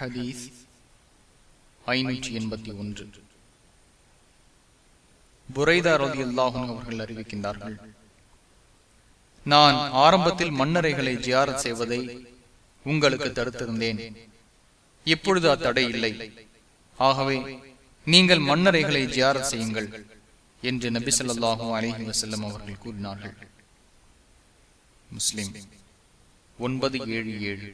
ஹதீஸ் ஐநூற்றி எண்பத்தி ஒன்று. புரைதா ரதி அல்லாஹும் அவர்கள் அறிவிக்கின்றார்கள் நான் ஆரம்பத்தில் மன்னரைகளை ஜியாரத் செய்வதை உங்களுக்கு தடுத்திருந்தேன். இப்பொழுது அத்தடை இல்லை. ஆகவே நீங்கள் மன்னரைகளை ஜியாரத் செய்யுங்கள் என்று நபி சொல்லாஹும் அலஹி வசல்லம் அவர்கள் கூறினார்கள். முஸ்லிம் ஒன்பது ஏழு ஏழு.